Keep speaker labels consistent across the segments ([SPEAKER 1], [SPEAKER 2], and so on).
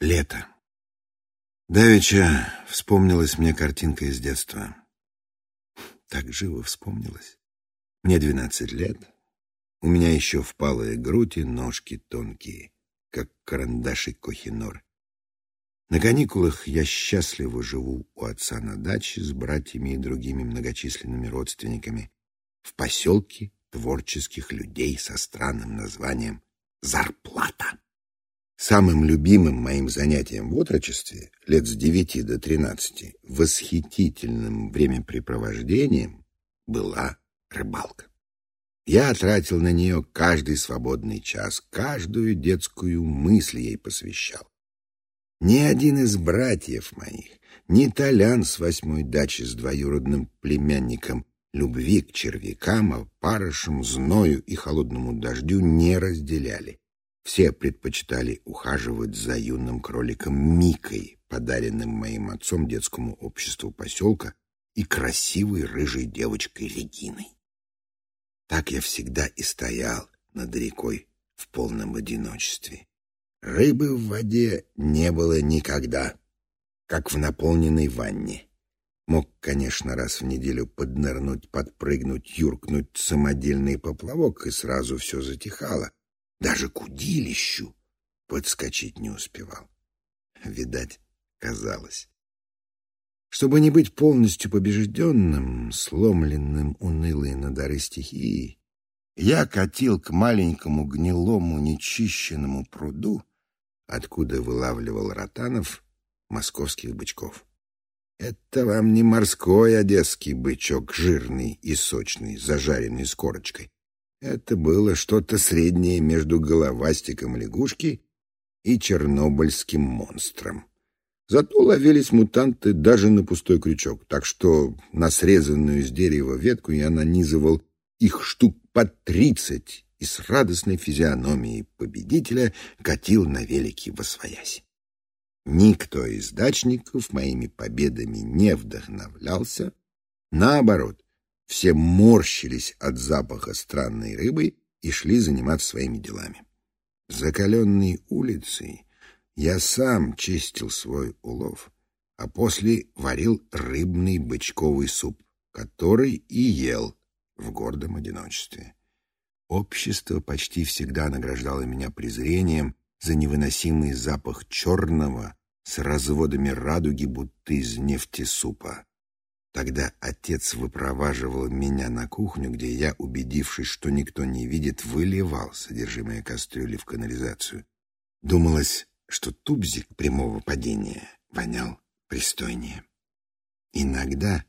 [SPEAKER 1] Лето. Давеча вспомнилась мне картинка из детства. Так живо вспомнилась. Мне двенадцать лет. У меня еще впалые грудь и ножки тонкие, как карандаши Кохинор. На каникулах я счастливо живу у отца на даче с братьями и другими многочисленными родственниками в поселке творческих людей со странным названием «Зарплата». Самым любимым моим занятием в отрочестве, лет с девяти до тринадцати, восхитительным времяпрепровождением была рыбалка. Я тратил на нее каждый свободный час, каждую детскую мысль ей посвящал. Ни один из братьев моих, ни Толян с восьмой дачи с двоюродным племянником любви к червякам, опарышам, зною и холодному дождю не разделяли. Все предпочитали ухаживать за юным кроликом Микой, подаренным моим отцом детскому обществу поселка, и красивой рыжей девочкой Региной. Так я всегда и стоял над рекой в полном одиночестве. Рыбы в воде не было никогда, как в наполненной ванне. Мог, конечно, раз в неделю поднырнуть, подпрыгнуть, юркнуть самодельный поплавок, и сразу все затихало. Даже к удилищу подскочить не успевал. Видать, казалось. Чтобы не быть полностью побежденным, сломленным унылой на дары стихии, я катил к маленькому гнилому нечищенному пруду, откуда вылавливал ротанов московских бычков. Это вам не морской одесский бычок, жирный и сочный, зажаренный с корочкой. Это было что-то среднее между головастиком лягушки и чернобыльским монстром. Зато ловились мутанты даже на пустой крючок, так что на срезанную с дерева ветку я нанизывал их штук по тридцать и с радостной физиономией победителя катил на велике восвоясь. Никто из дачников моими победами не вдохновлялся. Наоборот, все морщились от запаха странной рыбы и шли заниматься своими делами. Закаленной улицей я сам чистил свой улов, а после варил рыбный бычковый суп, который и ел в гордом одиночестве. Общество почти всегда награждало меня презрением за невыносимый запах черного с разводами радуги, будто из нефти супа. Тогда отец выпроваживал меня на кухню, где я, убедившись, что никто не видит, выливал содержимое кастрюли в канализацию. Думалось, что тубзик прямого падения вонял пристойнее. Иногда,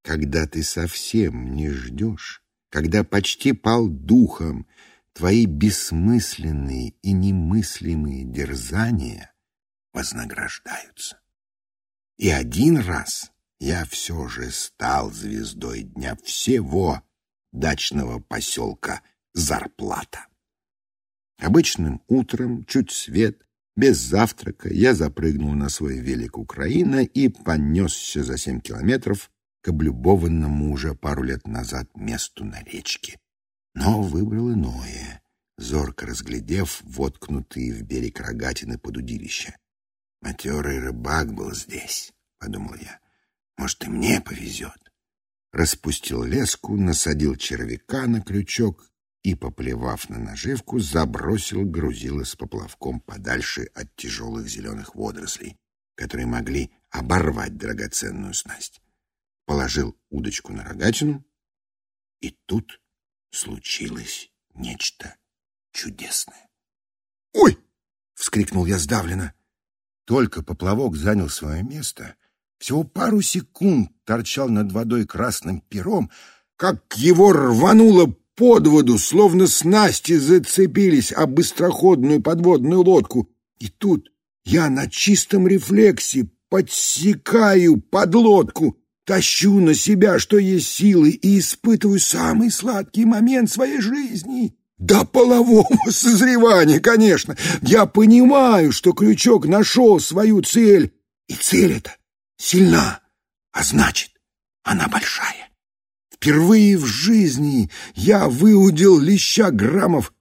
[SPEAKER 1] когда ты совсем не ждешь, когда почти пал духом, твои бессмысленные и немыслимые дерзания вознаграждаются. И один раз я все же стал звездой дня всего дачного поселка Зарплата. Обычным утром, чуть свет, без завтрака, я запрыгнул на свой велик Украина и понесся за семь километров к облюбованному уже пару лет назад месту на речке. Но выбрал иное, зорко разглядев воткнутые в берег рогатины под удилище. Матерый рыбак был здесь, — подумал я. Может, и мне повезет. Распустил леску, насадил червяка на крючок и, поплевав на наживку, забросил грузило с поплавком подальше от тяжелых зеленых водорослей, которые могли оборвать драгоценную снасть. Положил удочку на рогатину, и тут случилось нечто чудесное. «Ой!» — вскрикнул я сдавленно. Только поплавок занял свое место — всего пару секунд торчал над водой красным пером, как его рвануло под воду, словно снасти зацепились об быстроходную подводную лодку. И тут я на чистом рефлексе подсекаю подлодку, тащу на себя, что есть силы, и испытываю самый сладкий момент своей жизни. До полового созревания, конечно. Я понимаю, что крючок нашел свою цель, и цель эта сильна, а значит, она большая. Впервые в жизни я выудил леща граммов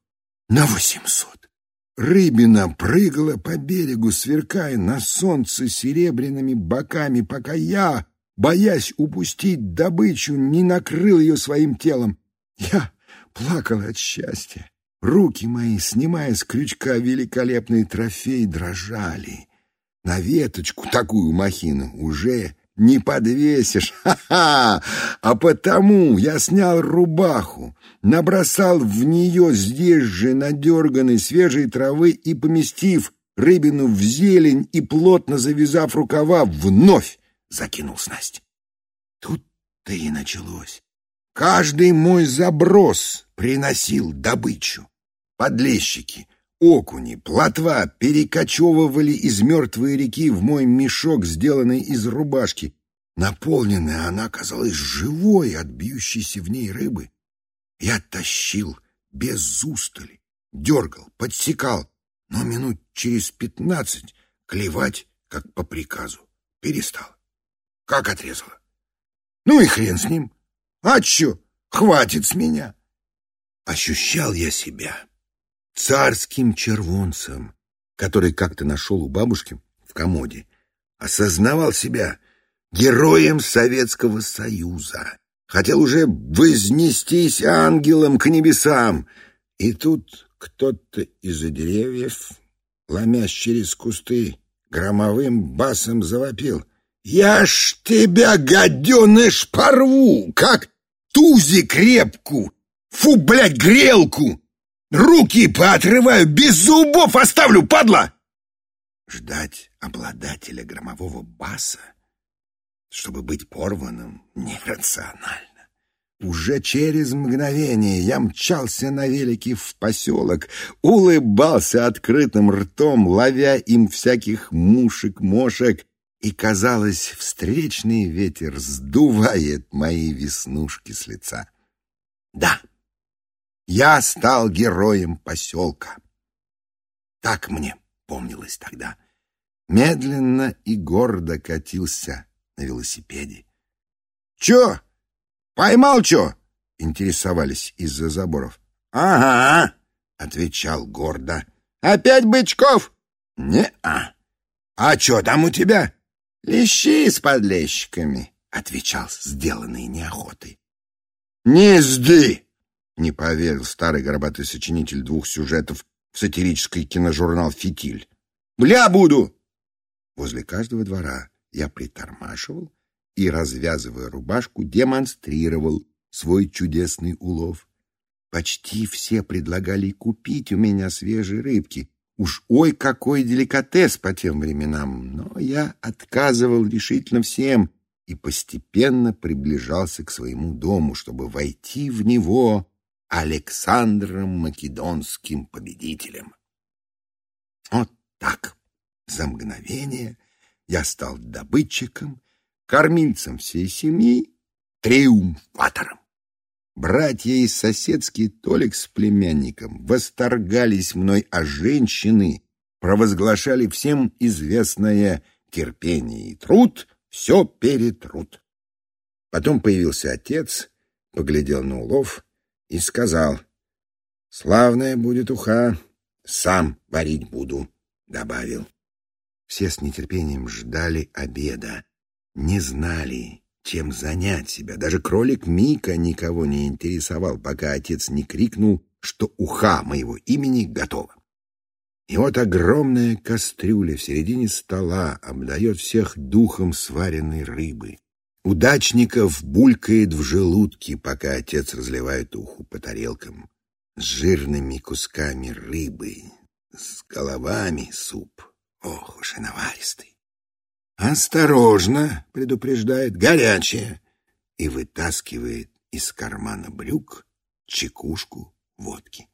[SPEAKER 1] на восемьсот. Рыбина прыгала по берегу, сверкая на солнце серебряными боками, пока я, боясь упустить добычу, не накрыл ее своим телом. Я плакал от счастья. Руки мои, снимая с крючка великолепный трофей, дрожали. На веточку такую махину уже не подвесишь, ха-ха! А потому я снял рубаху, набросал в нее здесь же надерганной свежей травы и, поместив рыбину в зелень и плотно завязав рукава, вновь закинул снасть. Тут-то и началось. Каждый мой заброс приносил добычу. Подлещики, окуни, плотва перекочевывали из мертвой реки в мой мешок, сделанный из рубашки. Наполненная она казалась живой от бьющейся в ней рыбы. Я тащил без устали, дергал, подсекал, но минут через пятнадцать клевать, как по приказу, перестал. Как отрезало. Ну и хрен с ним. А чё, хватит с меня. Ощущал я себя царским червонцем, который как-то нашел у бабушки в комоде, осознавал себя героем Советского Союза, хотел уже вознестись ангелом к небесам. И тут кто-то из-за деревьев, ломясь через кусты, громовым басом завопил. «Я ж тебя, гаденыш, порву, как тузик репку! Фу, блядь, грелку!» Руки поотрываю, без зубов оставлю, падла!» Ждать обладателя громового баса, чтобы быть порванным, нерационально. Уже через мгновение я мчался на велике в поселок, улыбался открытым ртом, ловя им всяких мушек-мошек, и, казалось, встречный ветер сдувает мои веснушки с лица. Да, я стал героем поселка. Так мне помнилось тогда. Медленно и гордо катился на велосипеде. «Чё? Поймал чё?» — интересовались из-за заборов. «Ага», — отвечал гордо. «Опять бычков?» «Не-а». «А чё там у тебя?» «Лещи с подлещиками», — отвечал сделанный неохотой. «Не сды!» Не поверил старый горбатый сочинитель двух сюжетов в сатирический киножурнал «Фитиль». «Бля буду!» Возле каждого двора я притормаживал и, развязывая рубашку, демонстрировал свой чудесный улов. Почти все предлагали купить у меня свежие рыбки. Уж ой, какой деликатес по тем временам! Но я отказывал решительно всем и постепенно приближался к своему дому, чтобы войти в него Александром Македонским победителем. Вот так, за мгновение я стал добытчиком, кормильцем всей семьи, триумфатором. Братья и соседский Толик с племянником восторгались мной, а женщины провозглашали всем известное терпение и труд, все перетрут. Потом появился отец, поглядел на улов и сказал, «Славная будет уха, сам варить буду», — добавил. Все с нетерпением ждали обеда, не знали, чем занять себя. Даже кролик Мика никого не интересовал, пока отец не крикнул, что уха моего имени готова. И вот огромная кастрюля в середине стола обдает всех духом сваренной рыбы. Удачников булькает в желудке, пока отец разливает уху по тарелкам. С жирными кусками рыбы, с головами суп. Ох уж и наваристый. «Осторожно!» — предупреждает. «Горячее!» И вытаскивает из кармана брюк чекушку водки.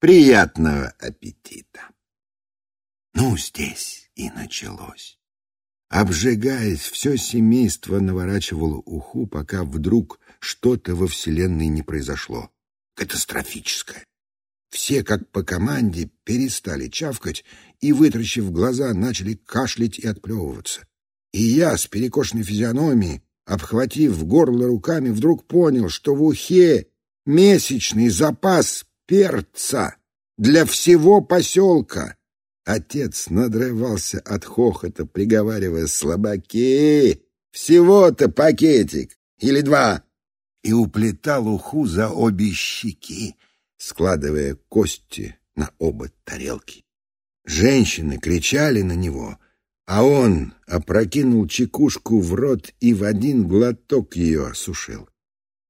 [SPEAKER 1] «Приятного аппетита!» Ну, здесь и началось. Обжигаясь, все семейство наворачивало уху, пока вдруг что-то во Вселенной не произошло. Катастрофическое. Все, как по команде, перестали чавкать и, вытрачив глаза, начали кашлять и отплевываться. И я с перекошенной физиономией, обхватив горло руками, вдруг понял, что в ухе месячный запас перца. Для всего поселка. Отец надрывался от хохота, приговаривая слабаки. Всего-то пакетик или два. И уплетал уху за обе щеки, складывая кости на оба тарелки. Женщины кричали на него, а он опрокинул чекушку в рот и в один глоток ее осушил.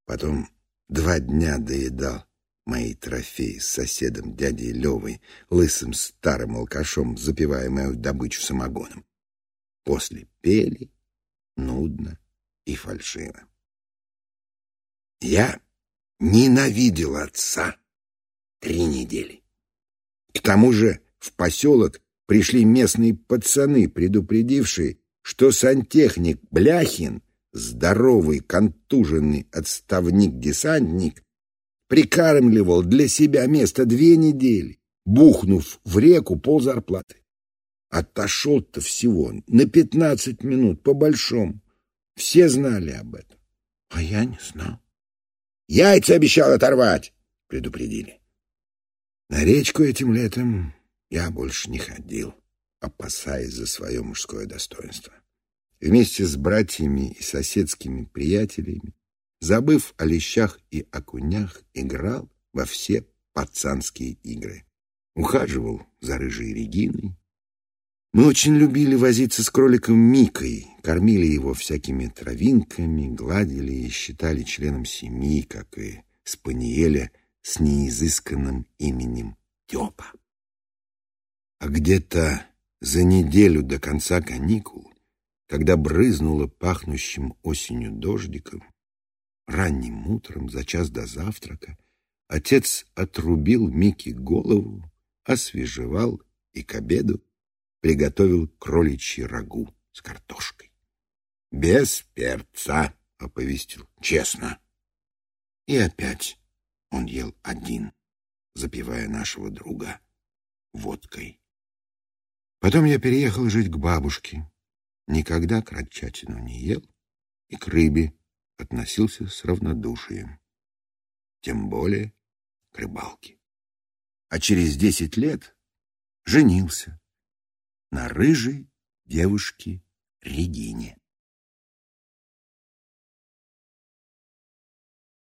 [SPEAKER 1] Потом два дня доедал мои трофеи с соседом дядей Левой, лысым старым алкашом, запивая мою добычу самогоном. После пели, нудно и фальшиво. Я ненавидел отца три недели. К тому же в поселок пришли местные пацаны, предупредившие, что сантехник Бляхин, здоровый, контуженный отставник-десантник, прикармливал для себя место две недели, бухнув в реку пол зарплаты. Отошел-то всего на пятнадцать минут, по-большому. Все знали об этом, а я не знал. «Яйца обещал оторвать!» — предупредили. На речку этим летом я больше не ходил, опасаясь за свое мужское достоинство. Вместе с братьями и соседскими приятелями, забыв о лещах и окунях, играл во все пацанские игры. Ухаживал за рыжей Региной. Мы очень любили возиться с кроликом Микой, кормили его всякими травинками, гладили и считали членом семьи, как и спаниеля — с неизысканным именем Тёпа. А где-то за неделю до конца каникул, когда брызнуло пахнущим осенью дождиком, ранним утром, за час до завтрака, отец отрубил Мике голову, освежевал и к обеду приготовил кроличий рагу с картошкой. «Без перца», — оповестил, — «честно». И опять он ел один, запивая нашего друга водкой. Потом я переехал жить к бабушке. Никогда крольчатину не ел и к рыбе относился с равнодушием. Тем более к рыбалке. А через десять лет женился на рыжей девушке Регине.